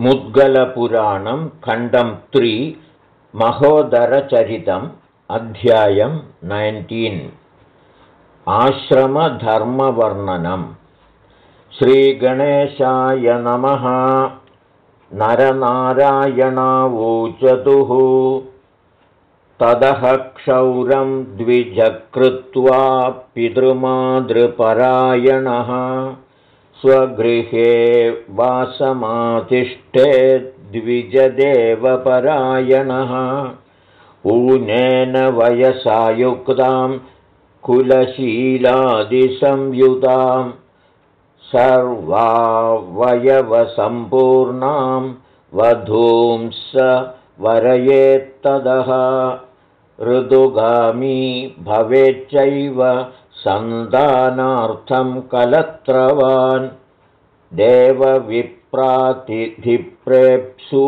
मुद्गलपुराणं खण्डं त्रि महोदरचरितम् अध्यायं नैन्टीन् आश्रमधर्मवर्णनम् श्रीगणेशाय नमः। नरनारायणावोचतुः। तदः क्षौरं द्विजकृत्वा पितृमातृपरायणः स्वगृहे वासमातिष्ठे द्विजदेवपरायणः। ऊनेन वयसायुक्तां कुलशीलादिसंयुतां सर्वावयवसम्पूर्णां वधूं स वरयेत्तदः। ऋदुगामी भवेच्चैव सन्तानार्थं कलत्रवान् देवविप्रातिधिप्रेप्सु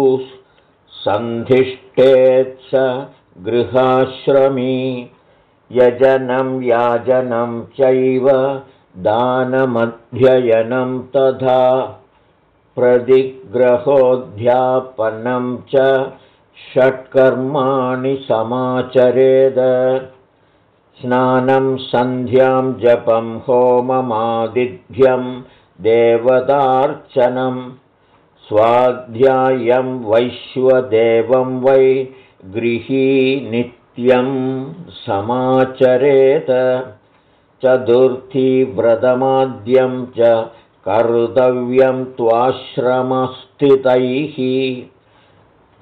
सन्धिष्ठेत्स गृहाश्रमी यजनं याजनं चैव दानमध्ययनं तथा प्रतिग्रहोऽध्यापनं च षट्कर्माणि समाचरेद स्नानं सन्ध्यां जपं होममादिध्यं देवतार्चनं स्वाध्यायं वैश्वदेवं वै गृही नित्यं समाचरेत चतुर्थीव्रतमाद्यं च कर्तव्यं त्वाश्रमस्थितैः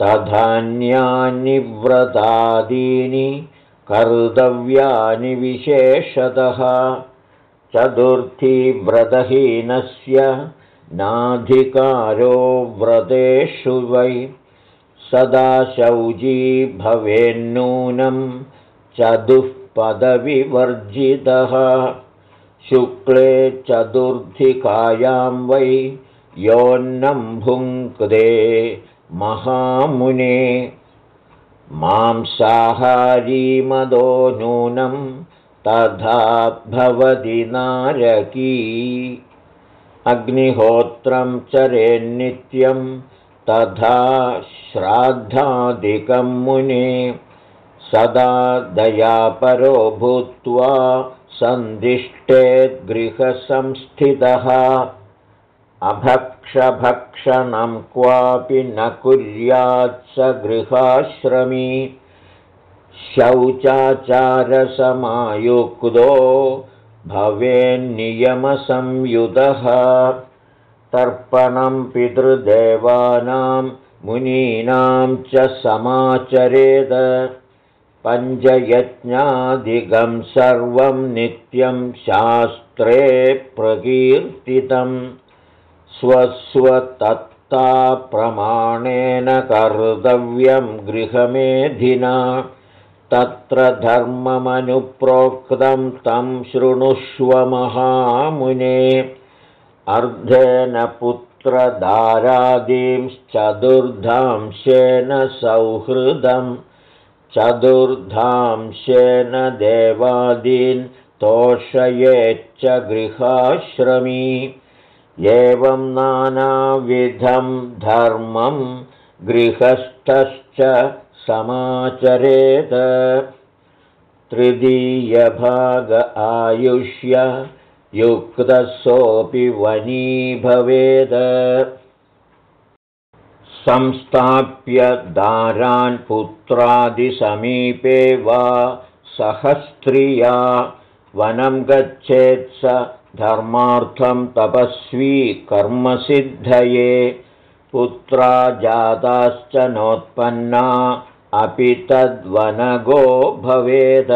तधान्यानि व्रतादीनि कर्तव्यानि विशेषतः। चतुर्थीव्रतहीनस्य नाधिकारो व्रतेषु वै। सदा शौजी भवेन्नूनं चतुःपदविवर्जितः शुक्ले चतुर्थिकायां वै योन्नं भुङ्क्ते महामुने मांसाहारीमदो नूनं तथा भवति नारकी। अग्निहोत्रं चरेन्नित्यं तथा श्राद्धादिकं मुने। सदा दयापरो भूत्वा सन्दिष्टेद्गृहसंस्थितः अभक्षभक्षणं क्वापि न कुर्यात् स गृहाश्रमी शौचाचारसमायुक्तो भवेन्नियमसंयुतः तर्पणं पितृदेवानां मुनीनां च समाचरेद। पञ्चयज्ञादिकं सर्वं नित्यं शास्त्रे प्रकीर्तितम् स्वस्वतत्ताप्रमाणेन कर्तव्यं गृहमेधिना तत्र धर्ममनुप्रोक्तं तं शृणुष्व महामुने। अर्धेन पुत्रधारादींश्चतुर्धांशेन सौहृदं चतुर्धांशेन देवादीन् तोषयेच्च गृहाश्रमी एवं नानाविधं धर्मं गृहस्थश्च समाचरेत। तृतीयभाग आयुष्य युक्तसोऽपि वनी भवेद। संस्थाप्य दारान् पुत्रादिसमीपे वा सहस्त्रिया वनं गच्छेत् स धर्मार्थं तपस्वी कर्मसिद्धये पुत्रा जाताश्च नोत्पन्ना अपि तद्वनगो भवेद।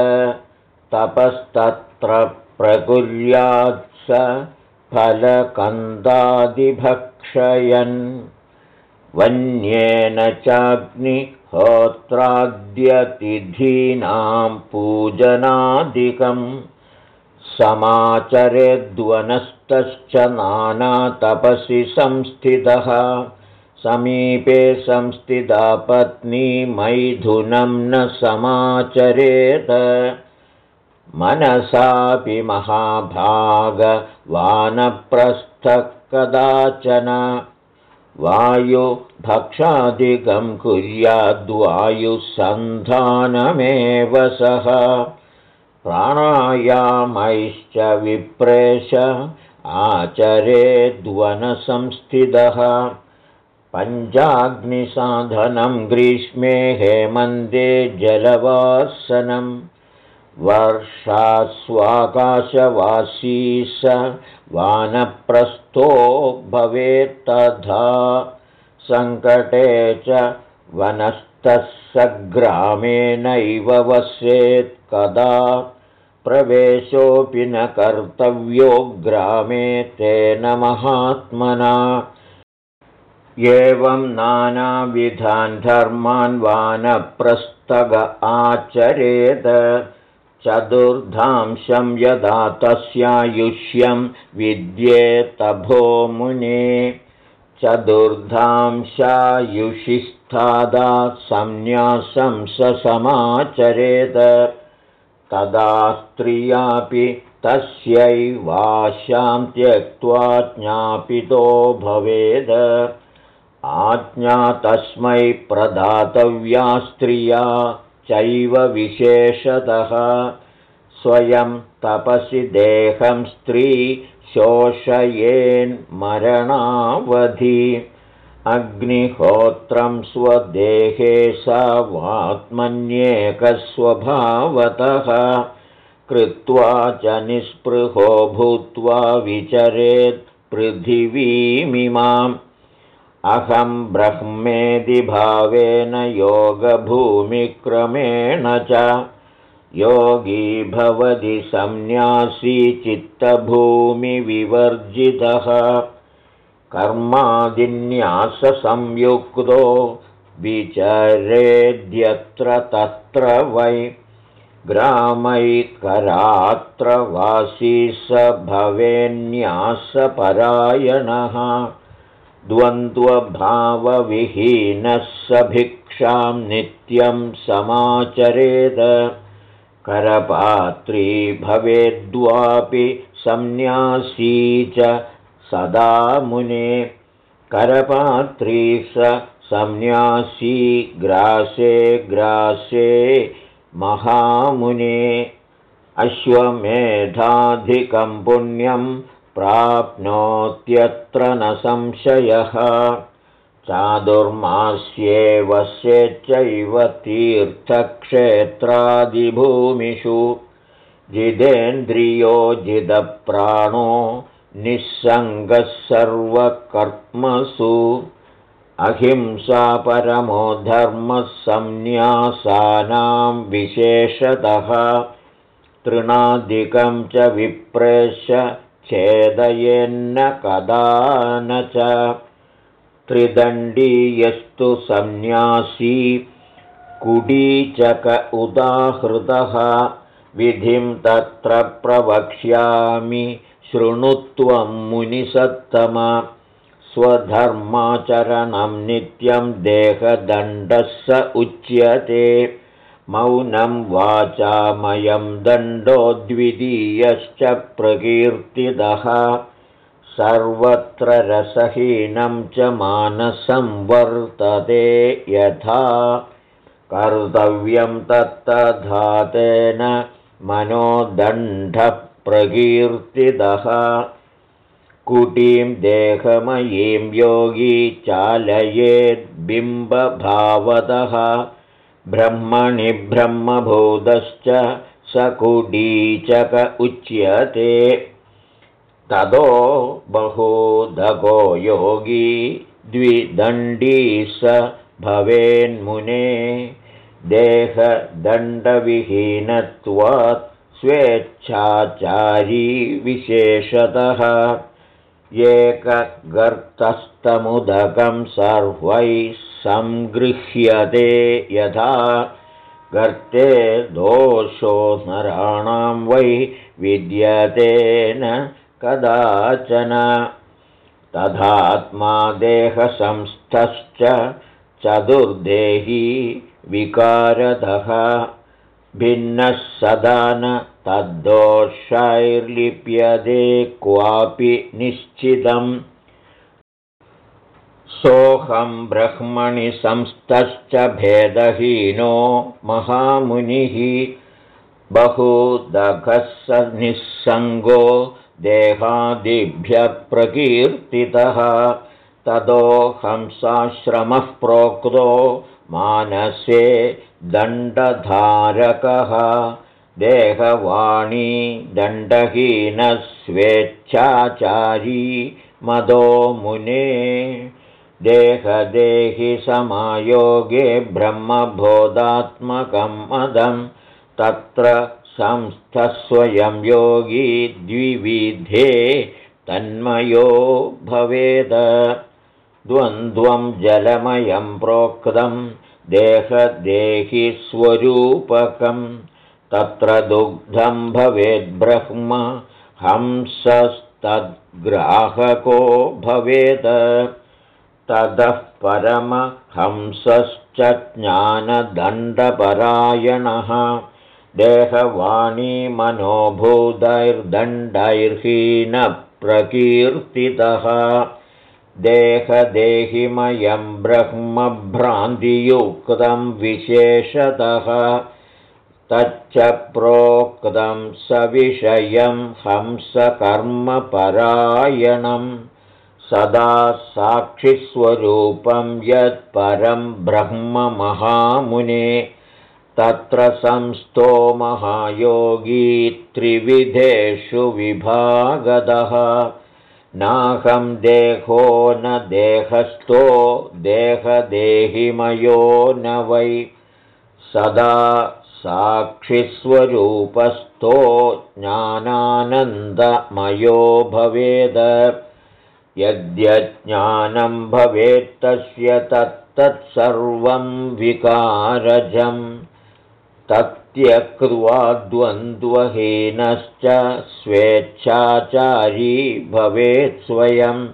तपस्तत्र प्रकुर्यात् स फलकन्दादिभक्षयन्। वन्येन चाग्निहोत्राद्यतिथीनां पूजनादिकम् समाचरेद्वनस्तश्च नानातपसि संस्थितः। समीपे संस्थिता पत्नी मैथुनं न समाचरेत। मनसापि महाभागवानप्रस्थः कदाचन वायुभक्षादिकं कुर्याद्वायुसन्धानमेव सः प्राणायामैश्च विप्रेश आचरेद्वनसंस्थितः पञ्चाग्निसाधनं ग्रीष्मे हेमन्ते जलवासनं। वर्षास्वाकाशवासी स वानप्रस्थो भवेत्तथा सङ्कटे च वनस्थः स ग्रामेणैव वस्येत् कदा प्रवेशोऽपि न कर्तव्यो ग्रामे तेन महात्मना। एवं नानाविधान् धर्मान् वानप्रस्तग आचरेत चतुर्धांशं यदा तस्यायुष्यं विद्येतभो मुने। चतुर्धांशायुषिस्थादा संन्यासं स समाचरेत तदा स्त्रियापि तस्यैवाशां त्यक्त्वा ज्ञापितो भवेद। आज्ञा तस्मै प्रदातव्या स्त्रिया चैव विशेषतः। स्वयं तपसि देहं स्त्री शोषयेन्मरणावधि अग्निहोत्रं स्वदेहे सा वात्मन्येकस्वभावतः कृत्वा च निःस्पृहो भूत्वा विचरेत् पृथिवीमिमाम्। अहं ब्रह्मेदिभावेन योगभूमिक्रमेण च योगी भवति संन्यासी चित्तभूमिविवर्जितः कर्मादिन्याससंयुक्तो विचरेद्यत्र तत्र वै ग्रामैकरात्र वासी स भवेन्यासपरायणः द्वन्द्वभावविहीनः स भिक्षां नित्यं समाचरेद करपात्री भवेद्वापि संन्यासी च सदा मुने करपात्री स संन्यासी ग्रासे ग्रासे महामुने अश्वमेधाधिकं पुण्यं प्राप्नोत्यत्र न संशयः। चादुर्मास्ये वस्येच्चैव तीर्थक्षेत्रादिभूमिषु। जिदेन्द्रियो जिदप्राणो निःसङ्गः सर्वकर्मसु अहिंसा परमो धर्मः संन्यासानां विशेषतः तृणादिकं च विप्रेश छेदयेन्न कदा न च। त्रिदण्डीयस्तु सन्न्यासी कुडीचक उदाहृतः। विधिं तत्र प्रवक्ष्यामि शृणुत्वं मुनिसत्तम स्वधर्माचरणं नित्यं देहदण्डः उच्यते। मौनं वाचामयं दण्डो द्वितीयश्च प्रकीर्तितः। सर्वत्र रसहीनं च मानसं वर्तते यथा। कर्तव्यं तत्तधातेन मनोदण्डः प्रकीर्तितः कुटीं देहमयीं योगी चालयेद्बिम्बभावतः ब्रह्मणि ब्रह्मभूतश्च सकुडीचक उच्यते। ततो बहूदको योगी द्विदण्डी स भवेन्मुने। देहदण्डविहीनत्वात् स्वेच्छाचारी विशेषतः एकगर्तस्तमुदकं सर्वैः सङ्गृह्यते यथा गर्ते दोषो नराणां वै विद्यतेन कदाचन। तथात्मा देहसंस्थश्च चतुर्देही विकारतः भिन्नः सदा न तद्दोषैर्लिप्यते क्वापि निश्चितम्। सोऽहं ब्रह्मणि संस्तश्च भेदहीनो महामुनिः। बहुदघः निःसङ्गो देहादिभ्यः प्रकीर्तितः। ततो हंसाश्रमः प्रोक्तो मानसे दण्डधारकः। देहवाणी दण्डहीनस्वेच्छाचारी मदो मुने। देहदेहि समायोगे ब्रह्मबोधात्मकं मदं। तत्र संस्थस्वयं योगी द्विविधे तन्मयो भवेद द्वन्द्वं जलमयं प्रोक्तं देहदेहि स्वरूपकं तत्र दुग्धं भवेद्ब्रह्म हंसस्तद्ग्राहको भवेद। ततः परमहंसश्च ज्ञानदण्डपरायणः देहवाणीमनोभूतैर्दण्डैर्हीनप्रकीर्तितः देहदेहिमयं ब्रह्मभ्रान्तियुक्तं विशेषतः तच्च प्रोक्तं सविषयं हंसकर्मपरायणं सदा साक्षिस्वरूपं यत्परं ब्रह्ममहामुने तत्र संस्थो महायोगी त्रिविधेषु विभागदः नाहं देहो न देहस्थो देहदेहिमयो न वै। सदा साक्षिस्वरूपस्थो ज्ञानानन्दमयो भवेद। यद्यज्ञानं भवेत्तस्य तत्तत्सर्वं विकारजम् तत्यकृत्वा द्वन्द्वहीनश्च स्वेच्छाचारी भवेत् स्वयं।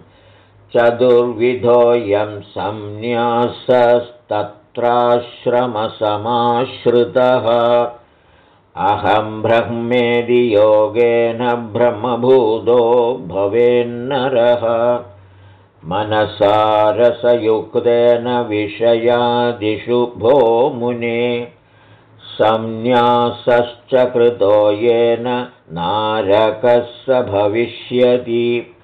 चतुर्विधोऽयं संन्यासस्तत्राश्रमसमाश्रितः। अहं ब्रह्मेदि योगेन ब्रह्मभूतो भवेन्नरः। मनसारसयुक्तेन विषयादिषु भो मुने संन्यासश्च कृतो येन नारकः स भविष्यति।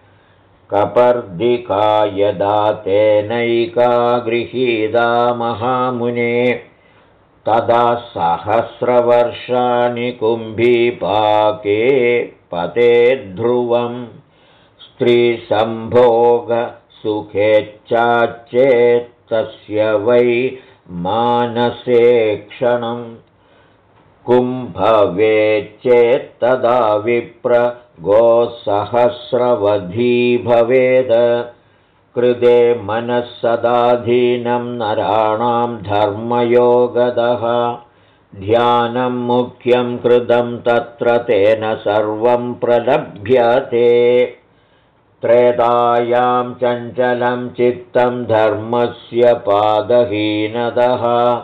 कपर्दिका यदा तेनैका गृहीता महामुने तदा सहस्रवर्षाणि कुम्भीपाके पते ध्रुवं स्त्रीसम्भोगसुखेच्छाच्चेत्तस्य वै मानसे क्षणम् कुम्भवेच्चेत्तदा विप्र गोसहस्रवधी भवेद। कृते मनःसदाधीनं नराणां धर्मयोगदः। ध्यानं मुख्यं कृतं तत्र तेन सर्वं प्रलभ्यते। त्रेतायां चञ्चलं चित्तं धर्मस्य पादहीनदः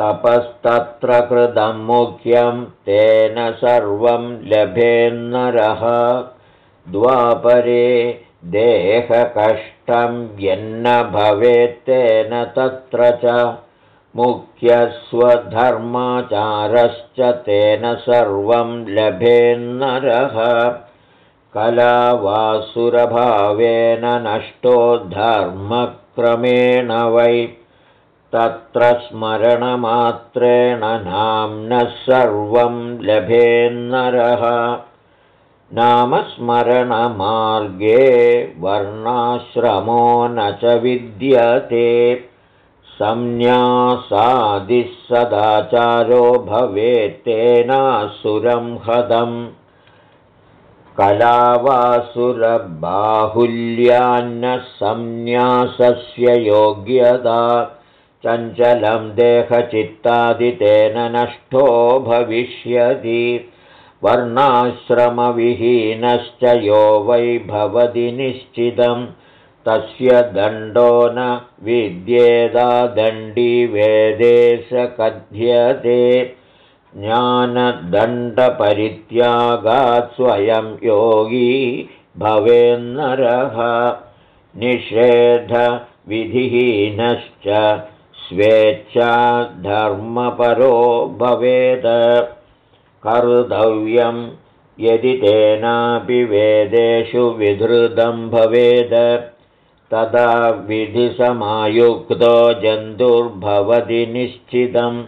तपस्तत्र कृतं मुख्यं तेन सर्वं लभेन्नरः। द्वापरे देहकष्टं यन्न भवेत्तेन तत्र च। मुख्यस्वधर्माचारश्च तेन सर्वं लभेन्नरः। कलावासुरभावेन नष्टो धर्मक्रमेण वै तत्र स्मरणमात्रेण नाम्नः सर्वं लभेन्नरः। नामस्मरणमार्गे वर्णाश्रमो न च विद्यते। संन्यासादिः सदाचारो भवेत्तेनासुरं हदम्। कलावासुरबाहुल्यान्न संन्यासस्य योग्यता चञ्चलं देहचित्तादितेन नष्टो भविष्यति। वर्णाश्रमविहीनश्च यो वै भवति निश्चितं। तस्य दण्डो न विद्येदादण्डी वेदे स कथ्यते। ज्ञानदण्डपरित्यागात् स्वयं योगी भवेन्नरः। निषेध स्वेच्छाधर्मपरो भवेद। कर्तव्यं यदि तेनापि वेदेषु विधृतं भवेद। तदा विधिसमायुक्तो जन्तुर्भवति निश्चितं।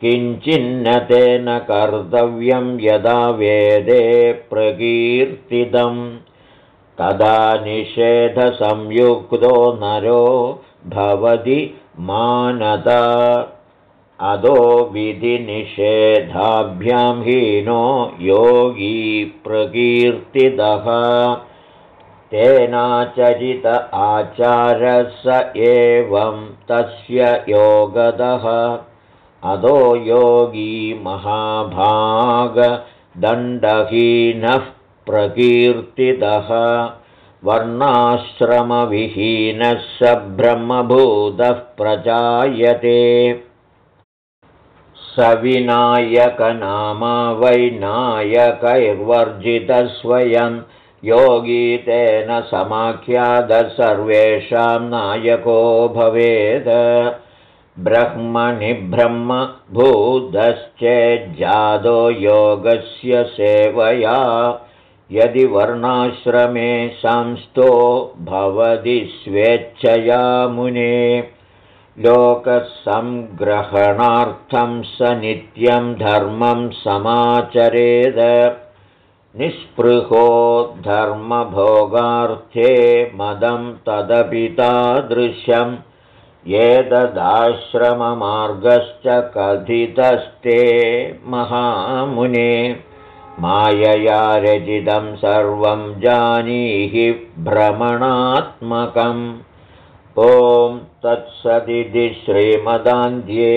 किञ्चिन्न तेन कर्तव्यं यदा वेदे प्रकीर्तितम्। तदा निषेधसंयुक्तो नरो भवति मानता अदो विधिनिषेधाभ्यां हीनो योगी प्रकीर्तितः तेनाचरित आचारस एवं तस्य योगदः। अदो योगी महाभागदण्डहीनः प्रकीर्तितः वर्णाश्रमविहीनः स ब्रह्मभूतः प्रजायते। स विनायकनामा वैनायकैर्वर्जितस्वयं योगी तेन समाख्यातः सर्वेषां नायको भवेत् ब्रह्मणि ब्रह्मभूतश्चेज्जादो योगस्य सेवया यदि वर्णाश्रमे संस्थो भवति स्वेच्छया मुने लोकसङ्ग्रहणार्थं स नित्यं धर्मं समाचरेद। निःस्पृहो धर्मभोगार्थे मदं तदपि तादृशम्। एतदाश्रममार्गश्च कथितस्ते महामुने मायया रचितं सर्वं जानीहि भ्रमणात्मकम्। ॐ तत्सदिति श्रीमदान्ध्ये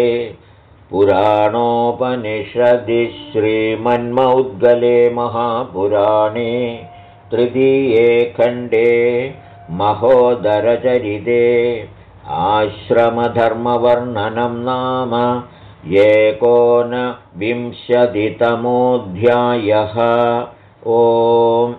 पुराणोपनिषदि श्रीमन्मौद्गले महापुराणे तृतीये खण्डे महोदरचरिते आश्रमधर्मवर्णनं नाम एकोनविंशतितमोऽध्यायः। ओम्